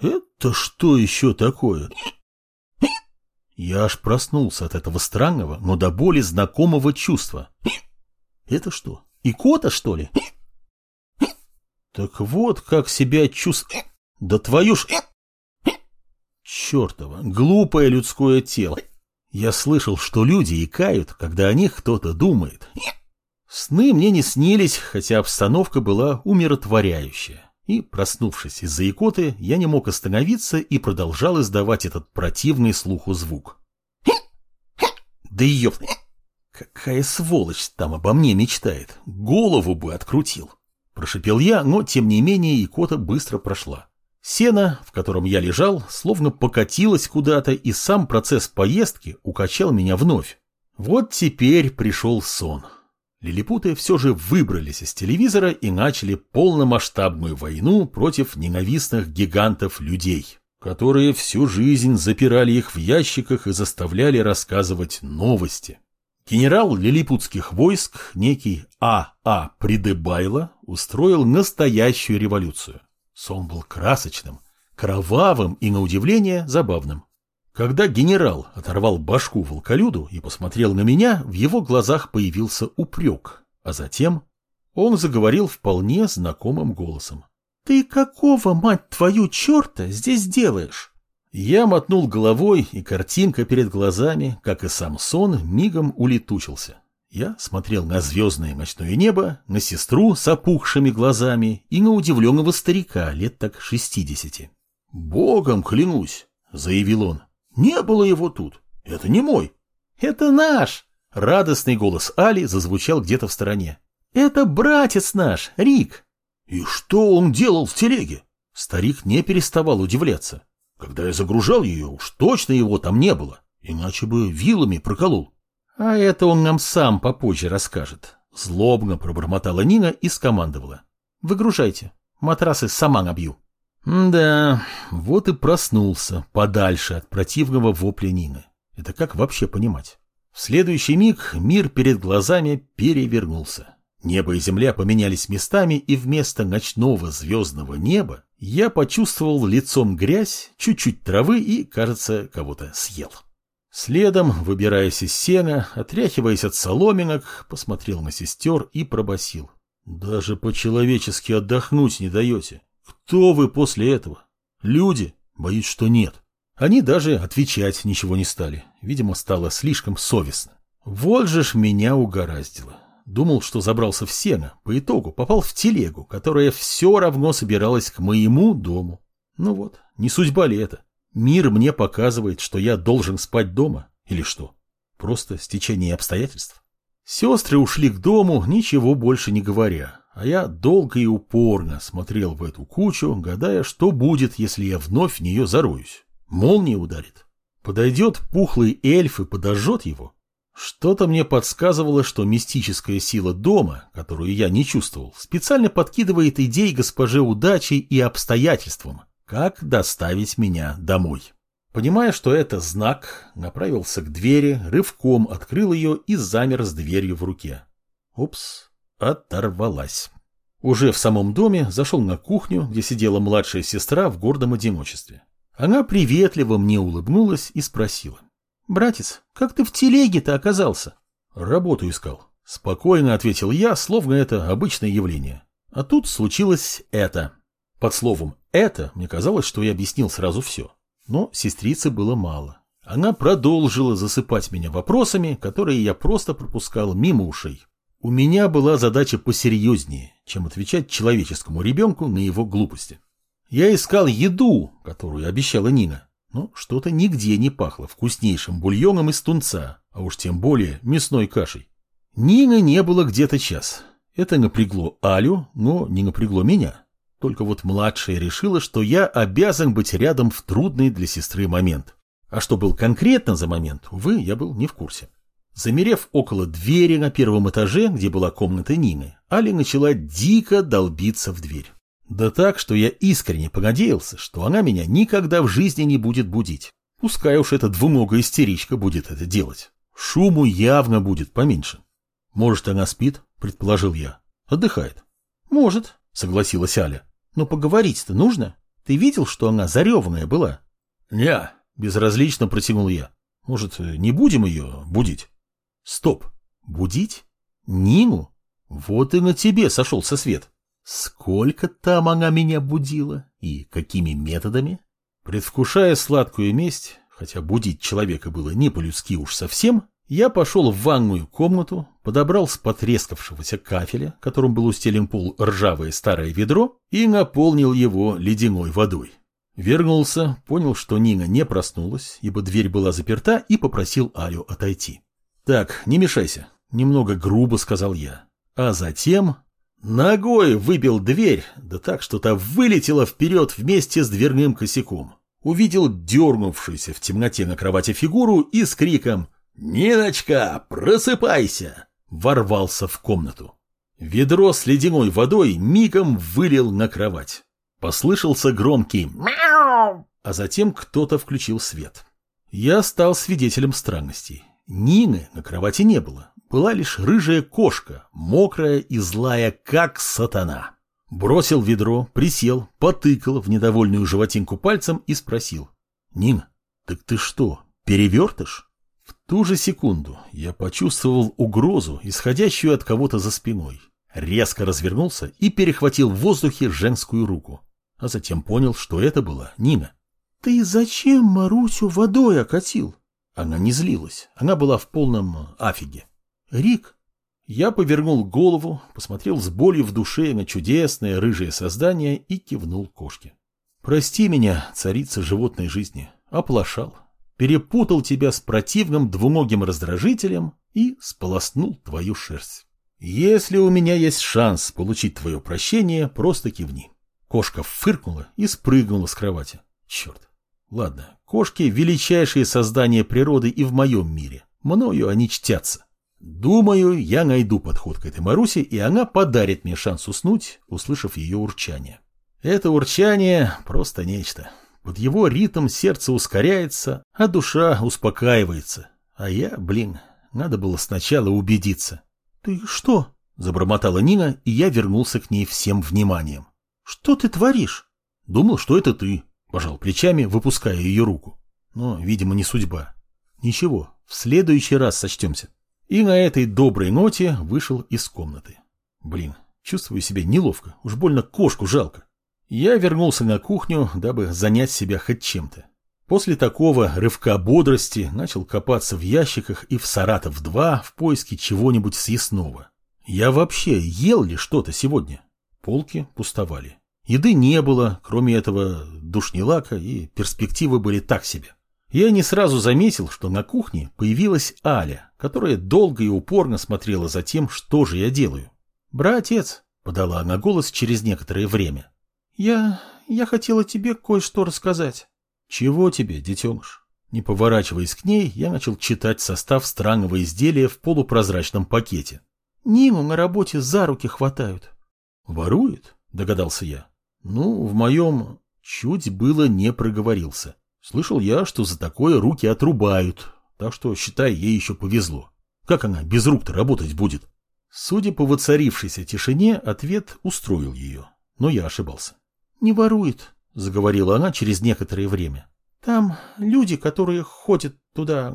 Это что еще такое? Я аж проснулся от этого странного, но до боли знакомого чувства. Это что, икота, что ли? Так вот, как себя чувствую. Да твою ж... Чертово, глупое людское тело. Я слышал, что люди икают, когда о них кто-то думает. Сны мне не снились, хотя обстановка была умиротворяющая. И, проснувшись из-за икоты, я не мог остановиться и продолжал издавать этот противный слуху звук. Да ее... Какая сволочь там обо мне мечтает. Голову бы открутил. Прошипел я, но, тем не менее, икота быстро прошла. Сено, в котором я лежал, словно покатилось куда-то, и сам процесс поездки укачал меня вновь. Вот теперь пришел сон. Лилипуты все же выбрались из телевизора и начали полномасштабную войну против ненавистных гигантов-людей, которые всю жизнь запирали их в ящиках и заставляли рассказывать новости. Генерал лилипутских войск, некий А.А. А. Придебайло, устроил настоящую революцию. Сон был красочным, кровавым и, на удивление, забавным. Когда генерал оторвал башку волколюду и посмотрел на меня, в его глазах появился упрек, а затем он заговорил вполне знакомым голосом. «Ты какого, мать твою, черта, здесь делаешь?» Я мотнул головой, и картинка перед глазами, как и сам сон, мигом улетучился. Я смотрел на звездное ночное небо, на сестру с опухшими глазами и на удивленного старика лет так шестидесяти. «Богом клянусь!» — заявил он. Не было его тут. Это не мой. Это наш. Радостный голос Али зазвучал где-то в стороне. Это братец наш, Рик. И что он делал в телеге? Старик не переставал удивляться. Когда я загружал ее, уж точно его там не было. Иначе бы вилами проколол. А это он нам сам попозже расскажет. Злобно пробормотала Нина и скомандовала. Выгружайте. Матрасы сама набью. Да, вот и проснулся подальше от противного вопля Нины. Это как вообще понимать? В следующий миг мир перед глазами перевернулся. Небо и земля поменялись местами, и вместо ночного звездного неба я почувствовал лицом грязь, чуть-чуть травы и, кажется, кого-то съел. Следом, выбираясь из сена, отряхиваясь от соломинок, посмотрел на сестер и пробасил. «Даже по-человечески отдохнуть не даете. Кто вы после этого? Люди? Боюсь, что нет. Они даже отвечать ничего не стали. Видимо, стало слишком совестно. Вот же ж меня угораздило. Думал, что забрался в сено. По итогу попал в телегу, которая все равно собиралась к моему дому. Ну вот, не судьба ли это? Мир мне показывает, что я должен спать дома. Или что? Просто стечение обстоятельств. Сестры ушли к дому, ничего больше не говоря. А я долго и упорно смотрел в эту кучу, гадая, что будет, если я вновь в нее зароюсь. Молния ударит. Подойдет пухлый эльф и подожжет его. Что-то мне подсказывало, что мистическая сила дома, которую я не чувствовал, специально подкидывает идеи госпоже удачи и обстоятельствам, как доставить меня домой. Понимая, что это знак, направился к двери, рывком открыл ее и замер с дверью в руке. Упс, оторвалась. Уже в самом доме зашел на кухню, где сидела младшая сестра в гордом одиночестве. Она приветливо мне улыбнулась и спросила. «Братец, как ты в телеге-то оказался?» «Работу искал». Спокойно ответил я, словно это обычное явление. А тут случилось это. Под словом «это» мне казалось, что я объяснил сразу все. Но сестрицы было мало. Она продолжила засыпать меня вопросами, которые я просто пропускал мимо ушей. У меня была задача посерьезнее, чем отвечать человеческому ребенку на его глупости. Я искал еду, которую обещала Нина, но что-то нигде не пахло вкуснейшим бульоном из тунца, а уж тем более мясной кашей. Нины не было где-то час. Это напрягло Алю, но не напрягло меня. Только вот младшая решила, что я обязан быть рядом в трудный для сестры момент. А что был конкретно за момент, увы, я был не в курсе. Замерев около двери на первом этаже, где была комната Нины, Али начала дико долбиться в дверь. Да так, что я искренне понадеялся, что она меня никогда в жизни не будет будить. Пускай уж эта двуногая истеричка будет это делать. Шуму явно будет поменьше. Может, она спит, предположил я. Отдыхает. Может, согласилась Аля. Но поговорить-то нужно. Ты видел, что она зареванная была? Не, безразлично протянул я. Может, не будем ее будить? Стоп. Будить? Нину? Вот и на тебе сошелся свет. Сколько там она меня будила и какими методами? Предвкушая сладкую месть, хотя будить человека было не по-людски уж совсем, я пошел в ванную комнату, подобрал с потрескавшегося кафеля, которым был устелен пол ржавое старое ведро, и наполнил его ледяной водой. Вернулся, понял, что Нина не проснулась, ибо дверь была заперта, и попросил Алю отойти. «Так, не мешайся», — немного грубо сказал я. А затем ногой выбил дверь, да так, что та вылетела вперед вместе с дверным косяком. Увидел дернувшуюся в темноте на кровати фигуру и с криком «Ниночка, просыпайся!» ворвался в комнату. Ведро с ледяной водой мигом вылил на кровать. Послышался громкий «Мяу!», а затем кто-то включил свет. Я стал свидетелем странностей. Нины на кровати не было. Была лишь рыжая кошка, мокрая и злая, как сатана. Бросил ведро, присел, потыкал в недовольную животинку пальцем и спросил. «Нин, так ты что, перевертыш?» В ту же секунду я почувствовал угрозу, исходящую от кого-то за спиной. Резко развернулся и перехватил в воздухе женскую руку. А затем понял, что это была Нина. «Ты зачем Марусю водой окатил?» Она не злилась. Она была в полном афиге. «Рик?» Я повернул голову, посмотрел с болью в душе на чудесное рыжее создание и кивнул кошке. «Прости меня, царица животной жизни. Оплошал перепутал тебя с противным двуногим раздражителем и сполоснул твою шерсть. Если у меня есть шанс получить твое прощение, просто кивни. Кошка фыркнула и спрыгнула с кровати. Черт. Ладно, кошки – величайшие создания природы и в моем мире. Мною они чтятся. Думаю, я найду подход к этой Марусе, и она подарит мне шанс уснуть, услышав ее урчание. Это урчание – просто нечто. Под его ритм сердце ускоряется, а душа успокаивается. А я, блин, надо было сначала убедиться. «Ты что?» – забормотала Нина, и я вернулся к ней всем вниманием. «Что ты творишь?» «Думал, что это ты», – пожал плечами, выпуская ее руку. Но, видимо, не судьба. Ничего, в следующий раз сочтемся. И на этой доброй ноте вышел из комнаты. Блин, чувствую себя неловко, уж больно кошку жалко. Я вернулся на кухню, дабы занять себя хоть чем-то. После такого рывка бодрости начал копаться в ящиках и в Саратов-2 в поиске чего-нибудь съестного. Я вообще ел ли что-то сегодня? Полки пустовали. Еды не было, кроме этого душнилака, и перспективы были так себе. Я не сразу заметил, что на кухне появилась Аля, которая долго и упорно смотрела за тем, что же я делаю. «Братец», — подала она голос через некоторое время, «Я... я хотела тебе кое-что рассказать». «Чего тебе, детеныш?» Не поворачиваясь к ней, я начал читать состав странного изделия в полупрозрачном пакете. «Нину на работе за руки хватают». «Ворует?» – догадался я. «Ну, в моем... чуть было не проговорился. Слышал я, что за такое руки отрубают, так что, считай, ей еще повезло. Как она без рук-то работать будет?» Судя по воцарившейся тишине, ответ устроил ее, но я ошибался. «Не ворует», — заговорила она через некоторое время. «Там люди, которые ходят туда...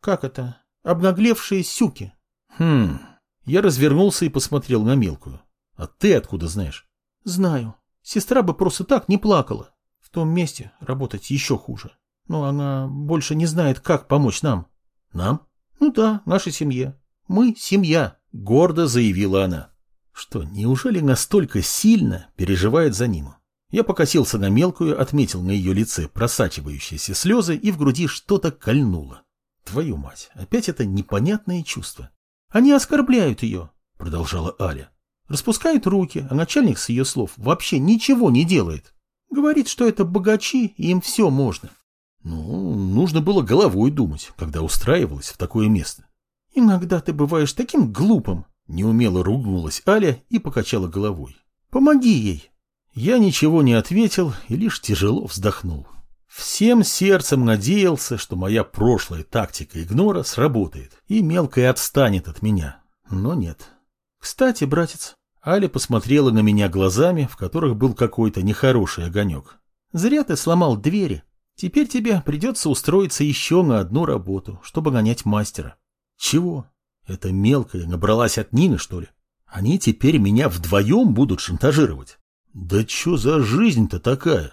Как это? Обнаглевшие сюки». «Хм...» Я развернулся и посмотрел на мелкую. «А ты откуда знаешь?» «Знаю. Сестра бы просто так не плакала. В том месте работать еще хуже. Но она больше не знает, как помочь нам». «Нам?» «Ну да, нашей семье. Мы семья», — гордо заявила она. Что, неужели настолько сильно переживает за Ниму? Я покосился на мелкую, отметил на ее лице просачивающиеся слезы и в груди что-то кольнуло. Твою мать, опять это непонятное чувство. Они оскорбляют ее, продолжала Аля. Распускают руки, а начальник с ее слов вообще ничего не делает. Говорит, что это богачи, и им все можно. Ну, нужно было головой думать, когда устраивалась в такое место. Иногда ты бываешь таким глупым, Неумело ругнулась Аля и покачала головой. «Помоги ей!» Я ничего не ответил и лишь тяжело вздохнул. Всем сердцем надеялся, что моя прошлая тактика игнора сработает, и мелкая отстанет от меня. Но нет. «Кстати, братец...» Аля посмотрела на меня глазами, в которых был какой-то нехороший огонек. «Зря ты сломал двери. Теперь тебе придется устроиться еще на одну работу, чтобы гонять мастера». «Чего? Это мелкая набралась от Нины, что ли? Они теперь меня вдвоем будут шантажировать? Да что за жизнь-то такая?»